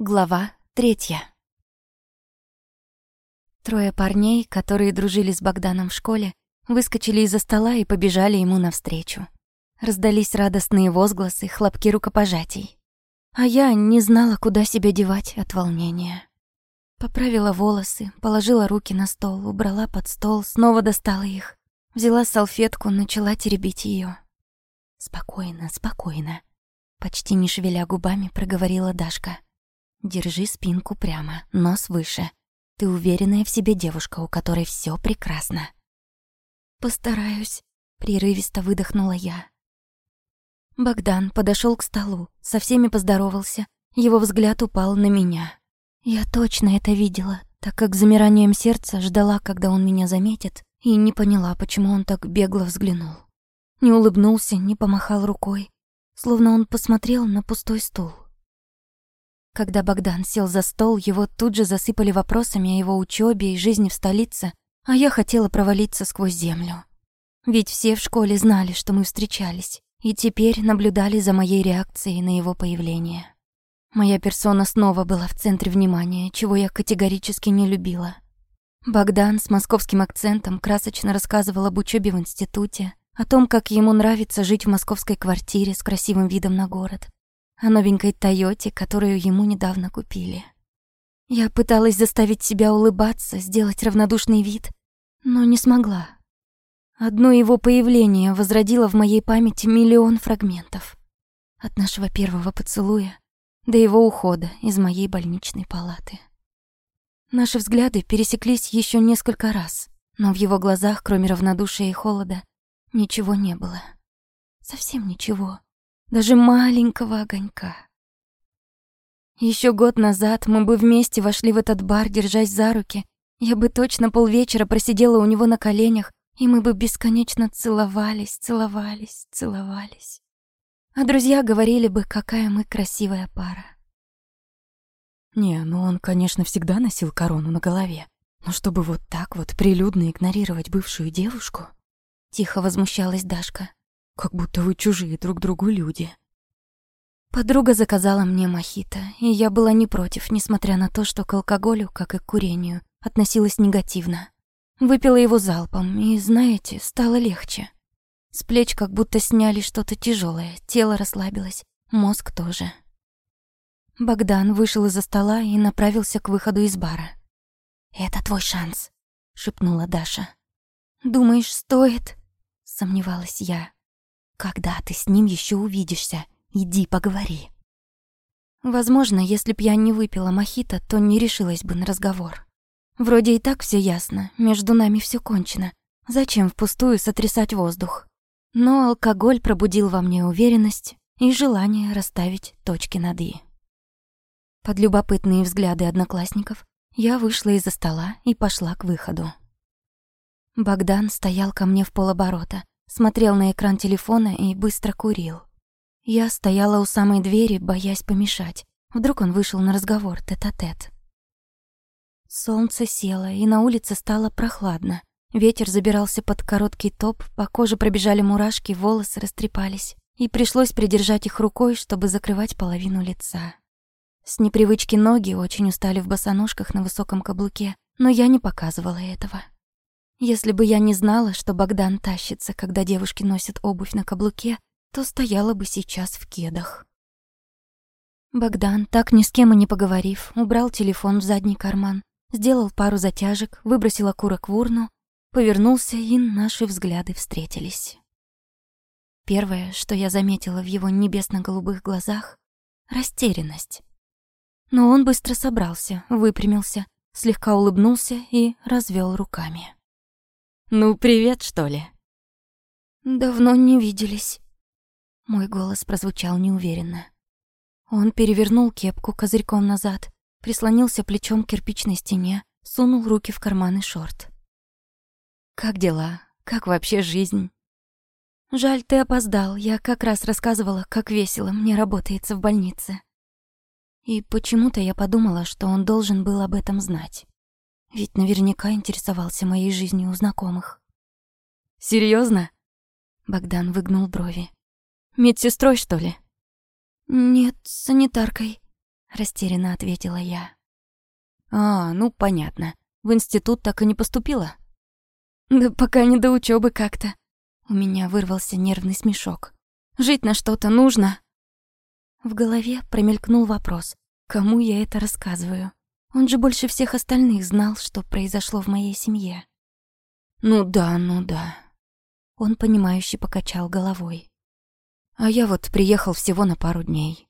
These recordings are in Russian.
Глава третья. Трое парней, которые дружили с Богданом в школе, выскочили из-за стола и побежали ему навстречу. Раздались радостные возгласы, хлопки рукопожатий. А я не знала, куда себя девать от волнения. Поправила волосы, положила руки на стол, убрала под стол, снова достала их. Взяла салфетку, начала теребить ее. «Спокойно, спокойно», — почти не шевеля губами проговорила Дашка. Держи спинку прямо, нос выше. Ты уверенная в себе девушка, у которой все прекрасно. Постараюсь, прерывисто выдохнула я. Богдан подошел к столу, со всеми поздоровался. Его взгляд упал на меня. Я точно это видела, так как замиранием сердца ждала, когда он меня заметит, и не поняла, почему он так бегло взглянул. Не улыбнулся, не помахал рукой, словно он посмотрел на пустой стул. Когда Богдан сел за стол, его тут же засыпали вопросами о его учебе и жизни в столице, а я хотела провалиться сквозь землю. Ведь все в школе знали, что мы встречались, и теперь наблюдали за моей реакцией на его появление. Моя персона снова была в центре внимания, чего я категорически не любила. Богдан с московским акцентом красочно рассказывал об учебе в институте, о том, как ему нравится жить в московской квартире с красивым видом на город, о новенькой Тойоте, которую ему недавно купили. Я пыталась заставить себя улыбаться, сделать равнодушный вид, но не смогла. Одно его появление возродило в моей памяти миллион фрагментов. От нашего первого поцелуя до его ухода из моей больничной палаты. Наши взгляды пересеклись еще несколько раз, но в его глазах, кроме равнодушия и холода, ничего не было. Совсем ничего даже маленького огонька. Еще год назад мы бы вместе вошли в этот бар, держась за руки. Я бы точно полвечера просидела у него на коленях, и мы бы бесконечно целовались, целовались, целовались. А друзья говорили бы, какая мы красивая пара. Не, ну он, конечно, всегда носил корону на голове. Но чтобы вот так вот прилюдно игнорировать бывшую девушку... Тихо возмущалась Дашка. Как будто вы чужие друг другу люди. Подруга заказала мне мохито, и я была не против, несмотря на то, что к алкоголю, как и к курению, относилась негативно. Выпила его залпом, и, знаете, стало легче. С плеч как будто сняли что-то тяжелое, тело расслабилось, мозг тоже. Богдан вышел из-за стола и направился к выходу из бара. «Это твой шанс», — шепнула Даша. «Думаешь, стоит?» — сомневалась я. Когда ты с ним еще увидишься? Иди поговори. Возможно, если б я не выпила мохито, то не решилась бы на разговор. Вроде и так все ясно, между нами все кончено. Зачем впустую сотрясать воздух? Но алкоголь пробудил во мне уверенность и желание расставить точки над «и». Под любопытные взгляды одноклассников я вышла из-за стола и пошла к выходу. Богдан стоял ко мне в полоборота, смотрел на экран телефона и быстро курил. Я стояла у самой двери, боясь помешать. Вдруг он вышел на разговор тет-а-тет. -тет. Солнце село, и на улице стало прохладно. Ветер забирался под короткий топ, по коже пробежали мурашки, волосы растрепались, и пришлось придержать их рукой, чтобы закрывать половину лица. С непривычки ноги очень устали в босоножках на высоком каблуке, но я не показывала этого. Если бы я не знала, что Богдан тащится, когда девушки носят обувь на каблуке, то стояла бы сейчас в кедах. Богдан, так ни с кем и не поговорив, убрал телефон в задний карман, сделал пару затяжек, выбросил окурок в урну, повернулся, и наши взгляды встретились. Первое, что я заметила в его небесно-голубых глазах — растерянность. Но он быстро собрался, выпрямился, слегка улыбнулся и развел руками. «Ну, привет, что ли?» «Давно не виделись». Мой голос прозвучал неуверенно. Он перевернул кепку козырьком назад, прислонился плечом к кирпичной стене, сунул руки в карманы шорт. «Как дела? Как вообще жизнь?» «Жаль, ты опоздал. Я как раз рассказывала, как весело мне работается в больнице». И почему-то я подумала, что он должен был об этом знать. Ведь наверняка интересовался моей жизнью у знакомых. Серьезно? Богдан выгнул брови. Медсестрой, что ли? Нет, санитаркой. растерянно ответила я. А, ну понятно. В институт так и не поступила? Да пока не до учебы как-то. У меня вырвался нервный смешок. Жить на что-то нужно. В голове промелькнул вопрос, кому я это рассказываю. Он же больше всех остальных знал, что произошло в моей семье. Ну да, ну да. Он понимающе покачал головой. А я вот приехал всего на пару дней.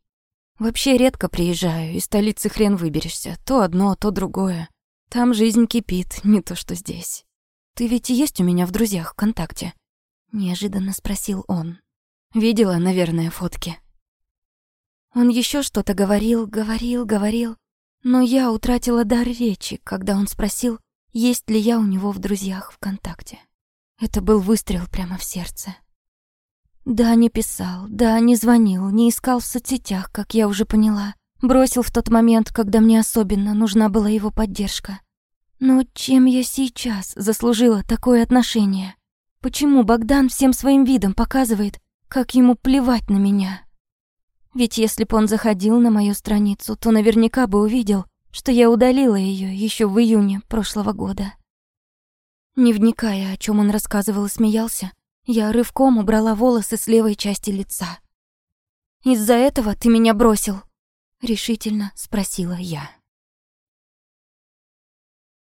Вообще редко приезжаю, из столицы хрен выберешься. То одно, то другое. Там жизнь кипит, не то что здесь. Ты ведь есть у меня в друзьях ВКонтакте? Неожиданно спросил он. Видела, наверное, фотки. Он еще что-то говорил, говорил, говорил, но я утратила дар речи, когда он спросил, есть ли я у него в друзьях ВКонтакте. Это был выстрел прямо в сердце. Да, не писал, да, не звонил, не искал в соцсетях, как я уже поняла. Бросил в тот момент, когда мне особенно нужна была его поддержка. Но чем я сейчас заслужила такое отношение? Почему Богдан всем своим видом показывает, как ему плевать на меня? Ведь если бы он заходил на мою страницу, то наверняка бы увидел, что я удалила ее еще в июне прошлого года. Не вникая, о чем он рассказывал и смеялся, я рывком убрала волосы с левой части лица. «Из-за этого ты меня бросил?» — решительно спросила я.